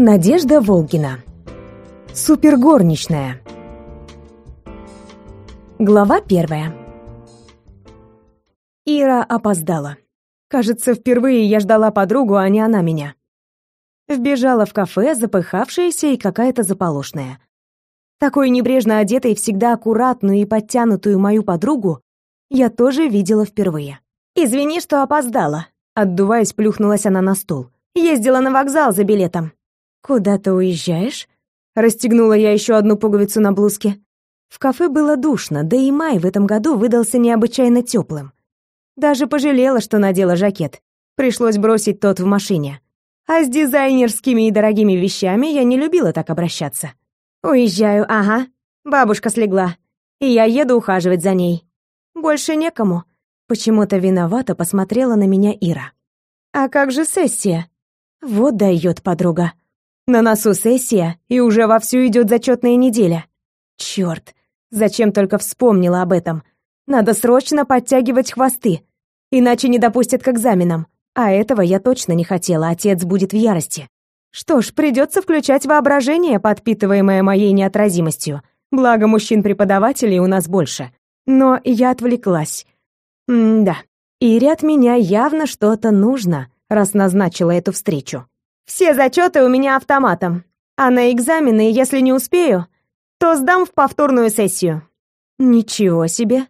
Надежда Волгина. Супергорничная. Глава первая. Ира опоздала. Кажется, впервые я ждала подругу, а не она меня. Вбежала в кафе, запыхавшаяся и какая-то заполошная. Такой небрежно одетой, всегда аккуратную и подтянутую мою подругу я тоже видела впервые. «Извини, что опоздала», — отдуваясь, плюхнулась она на стул. «Ездила на вокзал за билетом». «Куда ты уезжаешь?» Расстегнула я еще одну пуговицу на блузке. В кафе было душно, да и май в этом году выдался необычайно теплым. Даже пожалела, что надела жакет. Пришлось бросить тот в машине. А с дизайнерскими и дорогими вещами я не любила так обращаться. «Уезжаю, ага. Бабушка слегла. И я еду ухаживать за ней. Больше некому». Почему-то виновато посмотрела на меня Ира. «А как же сессия?» «Вот дает подруга. На носу сессия, и уже вовсю идет зачетная неделя. Черт, зачем только вспомнила об этом. Надо срочно подтягивать хвосты, иначе не допустят к экзаменам. А этого я точно не хотела, отец будет в ярости. Что ж, придется включать воображение, подпитываемое моей неотразимостью. Благо мужчин-преподавателей у нас больше. Но я отвлеклась. М-да. Ире от меня явно что-то нужно, раз назначила эту встречу. Все зачеты у меня автоматом. А на экзамены, если не успею, то сдам в повторную сессию. Ничего себе.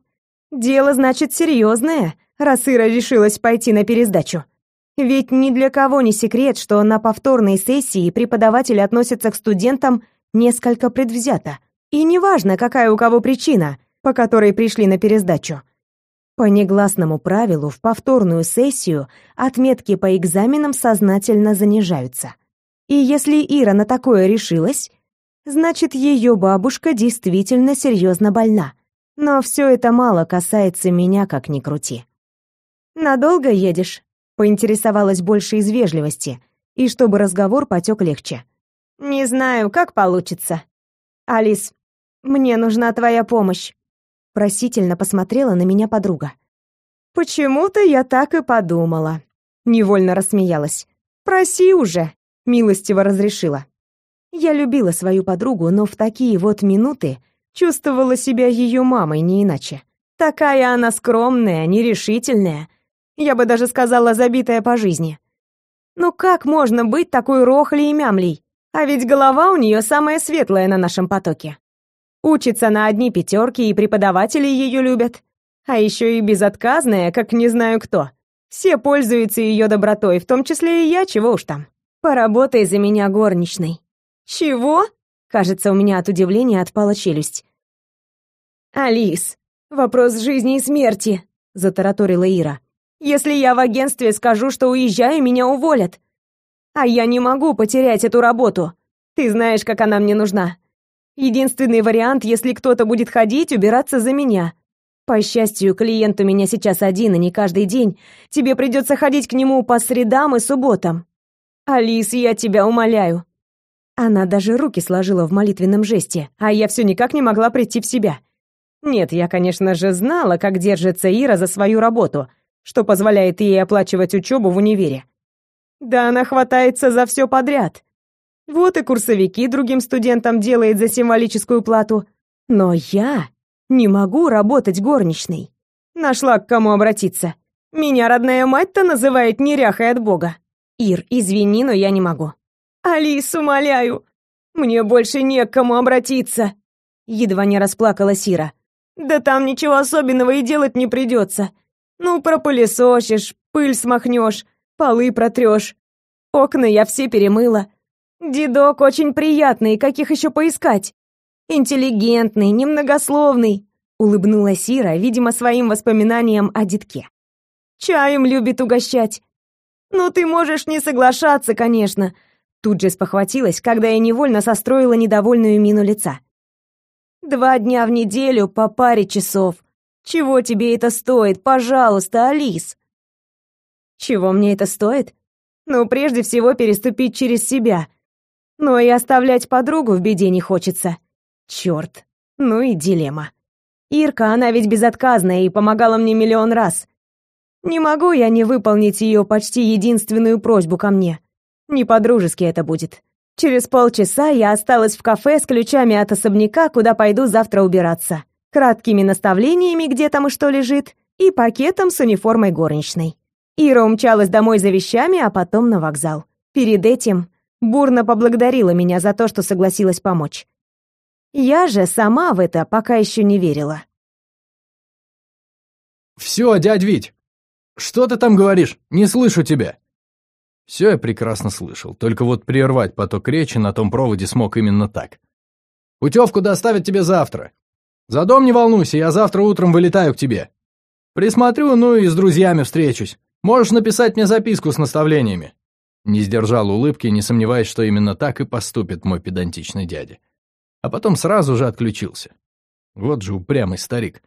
Дело, значит, серьезное, раз Ира решилась пойти на пересдачу. Ведь ни для кого не секрет, что на повторной сессии преподаватели относятся к студентам несколько предвзято. И неважно, какая у кого причина, по которой пришли на пересдачу. По негласному правилу в повторную сессию отметки по экзаменам сознательно занижаются. И если Ира на такое решилась, значит, ее бабушка действительно серьезно больна. Но все это мало касается меня, как ни крути. «Надолго едешь?» — поинтересовалась больше из вежливости, и чтобы разговор потек легче. «Не знаю, как получится. Алис, мне нужна твоя помощь. Просительно посмотрела на меня подруга. Почему-то я так и подумала. Невольно рассмеялась. Проси уже, милостиво разрешила. Я любила свою подругу, но в такие вот минуты чувствовала себя ее мамой не иначе. Такая она скромная, нерешительная. Я бы даже сказала, забитая по жизни. Ну как можно быть такой рохлей и мямлей? А ведь голова у нее самая светлая на нашем потоке. Учится на одни пятерки, и преподаватели ее любят. А еще и безотказная, как не знаю кто. Все пользуются ее добротой, в том числе и я, чего уж там. Поработай за меня горничной. Чего? Кажется, у меня от удивления отпала челюсть. Алис, вопрос жизни и смерти, затараторила Ира. Если я в агентстве скажу, что уезжаю, меня уволят. А я не могу потерять эту работу. Ты знаешь, как она мне нужна. Единственный вариант, если кто-то будет ходить, убираться за меня. По счастью, клиент у меня сейчас один, и не каждый день. Тебе придется ходить к нему по средам и субботам. Алис, я тебя умоляю. Она даже руки сложила в молитвенном жесте, а я все никак не могла прийти в себя. Нет, я, конечно же, знала, как держится Ира за свою работу, что позволяет ей оплачивать учебу в универе. Да она хватается за все подряд. Вот и курсовики другим студентам делает за символическую плату. Но я не могу работать горничной. Нашла к кому обратиться. Меня родная мать-то называет неряхой от бога. Ир, извини, но я не могу. Алис, умоляю, мне больше не к кому обратиться. Едва не расплакалась Ира. Да там ничего особенного и делать не придется. Ну, пропылесосишь, пыль смахнешь, полы протрешь. Окна я все перемыла. Дедок очень приятный, каких еще поискать? Интеллигентный, немногословный, улыбнулась Ира, видимо, своим воспоминаниям о детке. Чаем любит угощать. Ну ты можешь не соглашаться, конечно. Тут же спохватилась, когда я невольно состроила недовольную мину лица. Два дня в неделю по паре часов. Чего тебе это стоит, пожалуйста, Алис? Чего мне это стоит? Ну, прежде всего, переступить через себя, но и оставлять подругу в беде не хочется. Черт, ну и дилемма. Ирка, она ведь безотказная и помогала мне миллион раз. Не могу я не выполнить ее почти единственную просьбу ко мне. Не по-дружески это будет. Через полчаса я осталась в кафе с ключами от особняка, куда пойду завтра убираться, краткими наставлениями, где там и что лежит, и пакетом с униформой горничной. Ира умчалась домой за вещами, а потом на вокзал. Перед этим бурно поблагодарила меня за то, что согласилась помочь. Я же сама в это пока еще не верила. «Все, дядь Вить! Что ты там говоришь? Не слышу тебя!» Все я прекрасно слышал, только вот прервать поток речи на том проводе смог именно так. «Путевку доставят тебе завтра. За дом не волнуйся, я завтра утром вылетаю к тебе. Присмотрю, ну и с друзьями встречусь. Можешь написать мне записку с наставлениями». Не сдержал улыбки, не сомневаясь, что именно так и поступит мой педантичный дядя. А потом сразу же отключился. Вот же упрямый старик.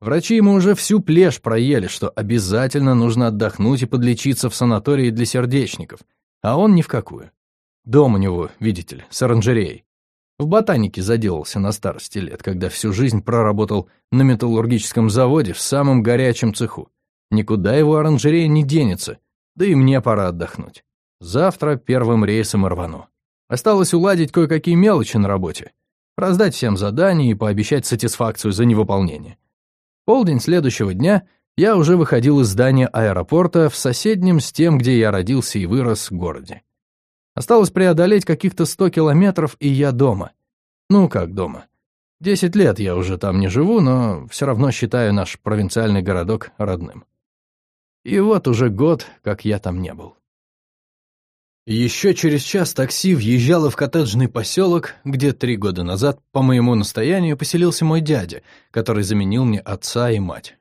Врачи ему уже всю плешь проели, что обязательно нужно отдохнуть и подлечиться в санатории для сердечников, а он ни в какую. Дом у него, видите ли, с оранжереей. В ботанике заделался на старости лет, когда всю жизнь проработал на металлургическом заводе в самом горячем цеху. Никуда его оранжерея не денется, да и мне пора отдохнуть. Завтра первым рейсом рвану. Осталось уладить кое-какие мелочи на работе, раздать всем задания и пообещать сатисфакцию за невыполнение полдень следующего дня я уже выходил из здания аэропорта в соседнем с тем, где я родился и вырос, городе. Осталось преодолеть каких-то сто километров, и я дома. Ну, как дома. Десять лет я уже там не живу, но все равно считаю наш провинциальный городок родным. И вот уже год, как я там не был. Еще через час такси въезжало в коттеджный поселок, где три года назад, по моему настоянию, поселился мой дядя, который заменил мне отца и мать.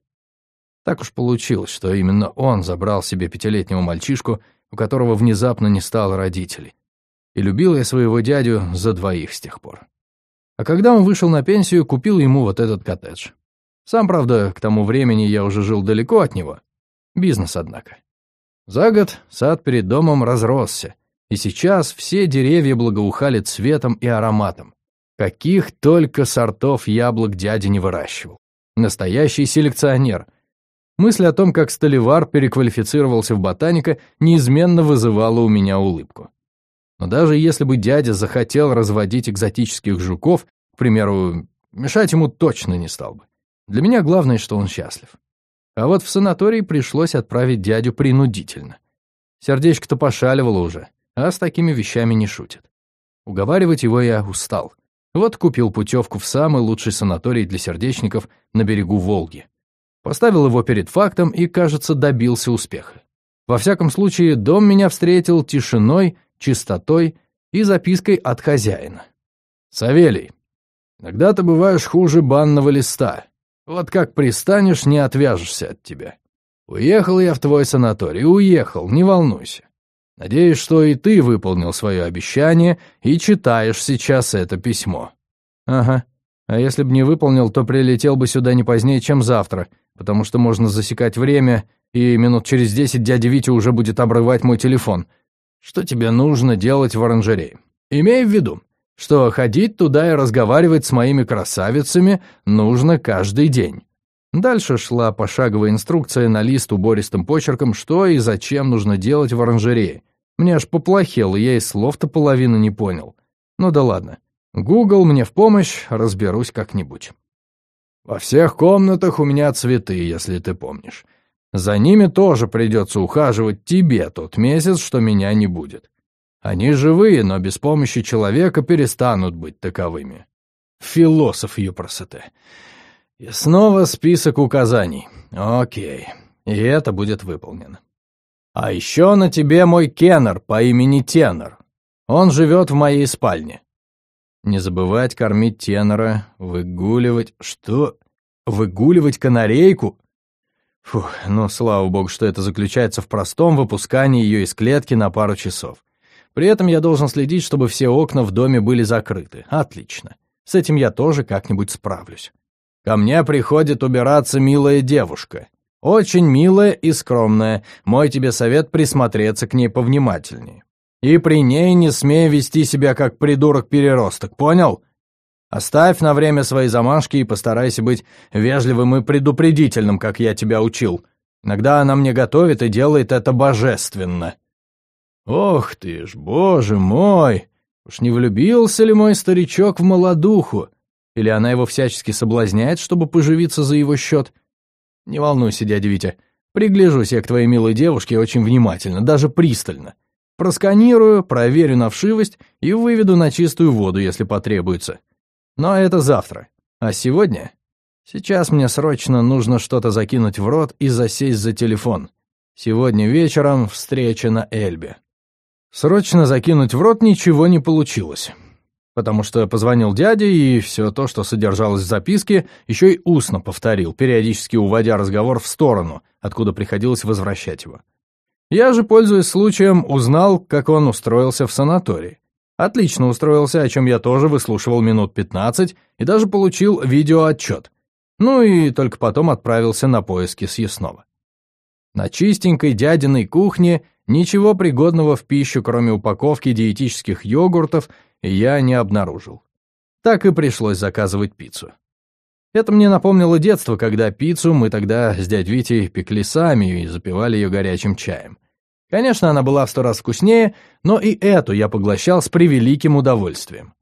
Так уж получилось, что именно он забрал себе пятилетнего мальчишку, у которого внезапно не стало родителей. И любил я своего дядю за двоих с тех пор. А когда он вышел на пенсию, купил ему вот этот коттедж. Сам, правда, к тому времени я уже жил далеко от него. Бизнес, однако. За год сад перед домом разросся, и сейчас все деревья благоухали цветом и ароматом. Каких только сортов яблок дядя не выращивал. Настоящий селекционер. Мысль о том, как Столивар переквалифицировался в ботаника, неизменно вызывала у меня улыбку. Но даже если бы дядя захотел разводить экзотических жуков, к примеру, мешать ему точно не стал бы. Для меня главное, что он счастлив. А вот в санаторий пришлось отправить дядю принудительно. Сердечко-то пошаливало уже, а с такими вещами не шутят. Уговаривать его я устал. Вот купил путевку в самый лучший санаторий для сердечников на берегу Волги. Поставил его перед фактом и, кажется, добился успеха. Во всяком случае, дом меня встретил тишиной, чистотой и запиской от хозяина. «Савелий, иногда ты бываешь хуже банного листа. Вот как пристанешь, не отвяжешься от тебя. Уехал я в твой санаторий, уехал, не волнуйся. Надеюсь, что и ты выполнил свое обещание и читаешь сейчас это письмо. Ага. А если бы не выполнил, то прилетел бы сюда не позднее, чем завтра, потому что можно засекать время, и минут через десять дядя Витя уже будет обрывать мой телефон. Что тебе нужно делать в оранжерее? Имей в виду, что ходить туда и разговаривать с моими красавицами нужно каждый день. Дальше шла пошаговая инструкция на лист убористым почерком, что и зачем нужно делать в оранжерее. Мне аж поплохело, я и слов-то половину не понял. Ну да ладно. Гугл мне в помощь, разберусь как-нибудь. Во всех комнатах у меня цветы, если ты помнишь. За ними тоже придется ухаживать тебе тот месяц, что меня не будет. Они живые, но без помощи человека перестанут быть таковыми. Философ Юпросоте. И снова список указаний. Окей, и это будет выполнено. А еще на тебе мой Кеннер по имени Тенор. Он живет в моей спальне. Не забывать кормить тенора, выгуливать... Что? Выгуливать канарейку? Фух, ну, слава богу, что это заключается в простом выпускании ее из клетки на пару часов. При этом я должен следить, чтобы все окна в доме были закрыты. Отлично. С этим я тоже как-нибудь справлюсь. Ко мне приходит убираться милая девушка. Очень милая и скромная. Мой тебе совет присмотреться к ней повнимательнее. И при ней не смей вести себя как придурок-переросток, понял? Оставь на время свои замашки и постарайся быть вежливым и предупредительным, как я тебя учил. Иногда она мне готовит и делает это божественно. «Ох ты ж, боже мой! Уж не влюбился ли мой старичок в молодуху? Или она его всячески соблазняет, чтобы поживиться за его счет? Не волнуйся, дядя Витя. Пригляжусь я к твоей милой девушке очень внимательно, даже пристально. Просканирую, проверю на вшивость и выведу на чистую воду, если потребуется. Но это завтра. А сегодня? Сейчас мне срочно нужно что-то закинуть в рот и засесть за телефон. Сегодня вечером встреча на Эльбе. Срочно закинуть в рот ничего не получилось. Потому что позвонил дядя и все то, что содержалось в записке, еще и устно повторил, периодически уводя разговор в сторону, откуда приходилось возвращать его. Я же, пользуясь случаем, узнал, как он устроился в санатории. Отлично устроился, о чем я тоже выслушивал минут 15 и даже получил видеоотчет. Ну и только потом отправился на поиски съестного. На чистенькой дядиной кухне ничего пригодного в пищу, кроме упаковки диетических йогуртов, я не обнаружил. Так и пришлось заказывать пиццу. Это мне напомнило детство, когда пиццу мы тогда с дядь Витей пекли сами и запивали ее горячим чаем. Конечно, она была в сто раз вкуснее, но и эту я поглощал с превеликим удовольствием.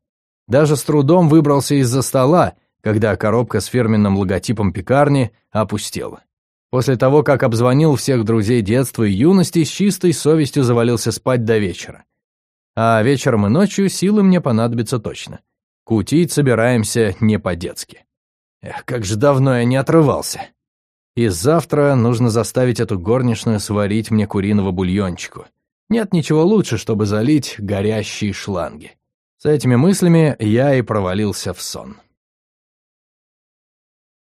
Даже с трудом выбрался из-за стола, когда коробка с фирменным логотипом пекарни опустела. После того, как обзвонил всех друзей детства и юности, с чистой совестью завалился спать до вечера. А вечером и ночью силы мне понадобятся точно. Кутить собираемся не по-детски. Эх, как же давно я не отрывался. И завтра нужно заставить эту горничную сварить мне куриного бульончику. Нет ничего лучше, чтобы залить горящие шланги. С этими мыслями я и провалился в сон.